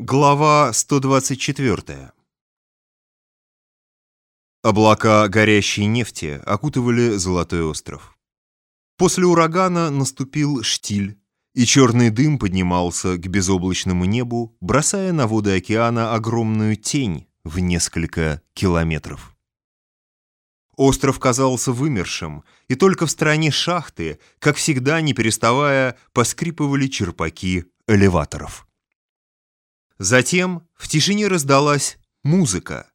Глава 124 Облака горящей нефти окутывали Золотой остров. После урагана наступил штиль, и черный дым поднимался к безоблачному небу, бросая на воды океана огромную тень в несколько километров. Остров казался вымершим, и только в стороне шахты, как всегда не переставая, поскрипывали черпаки элеваторов. Затем в тишине раздалась музыка.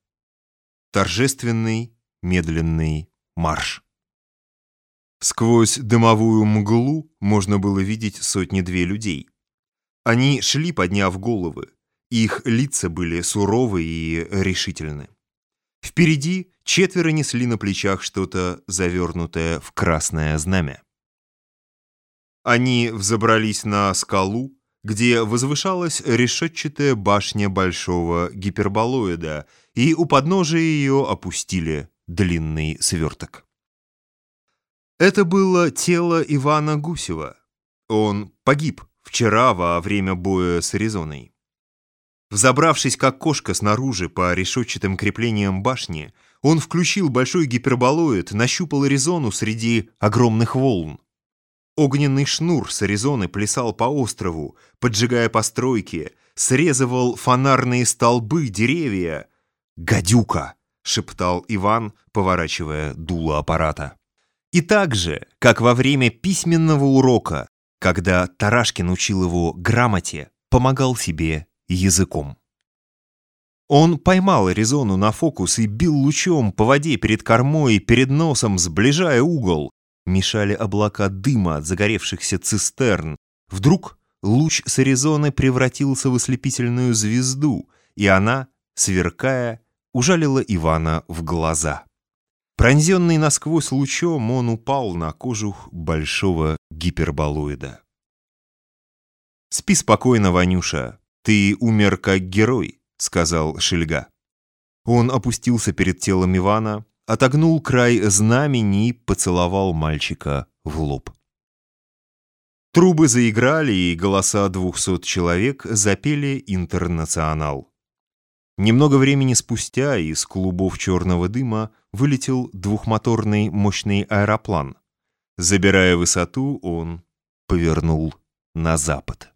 Торжественный, медленный марш. Сквозь дымовую мглу можно было видеть сотни-две людей. Они шли, подняв головы. Их лица были суровы и решительны. Впереди четверо несли на плечах что-то завернутое в красное знамя. Они взобрались на скалу, где возвышалась решетчатая башня большого гиперболоида, и у подножия ее опустили длинный сверток. Это было тело Ивана Гусева. Он погиб вчера во время боя с Аризоной. Взобравшись как кошка снаружи по решетчатым креплениям башни, он включил большой гиперболоид, нащупал Аризону среди огромных волн. Огненный шнур с Аризоны плясал по острову, поджигая постройки, срезывал фонарные столбы, деревья. «Гадюка!» — шептал Иван, поворачивая дуло аппарата. И так же, как во время письменного урока, когда Тарашкин учил его грамоте, помогал себе языком. Он поймал Аризону на фокус и бил лучом по воде перед кормой, перед носом, сближая угол, мешали облака дыма от загоревшихся цистерн. Вдруг луч с Аризоны превратился в ослепительную звезду, и она, сверкая, ужалила Ивана в глаза. Пронзенный насквозь лучом, он упал на кожух большого гиперболоида. «Спи спокойно, Ванюша, ты умер как герой», — сказал Шельга. Он опустился перед телом Ивана, отогнул край знамени и поцеловал мальчика в лоб. Трубы заиграли, и голоса двухсот человек запели «Интернационал». Немного времени спустя из клубов черного дыма вылетел двухмоторный мощный аэроплан. Забирая высоту, он повернул на запад.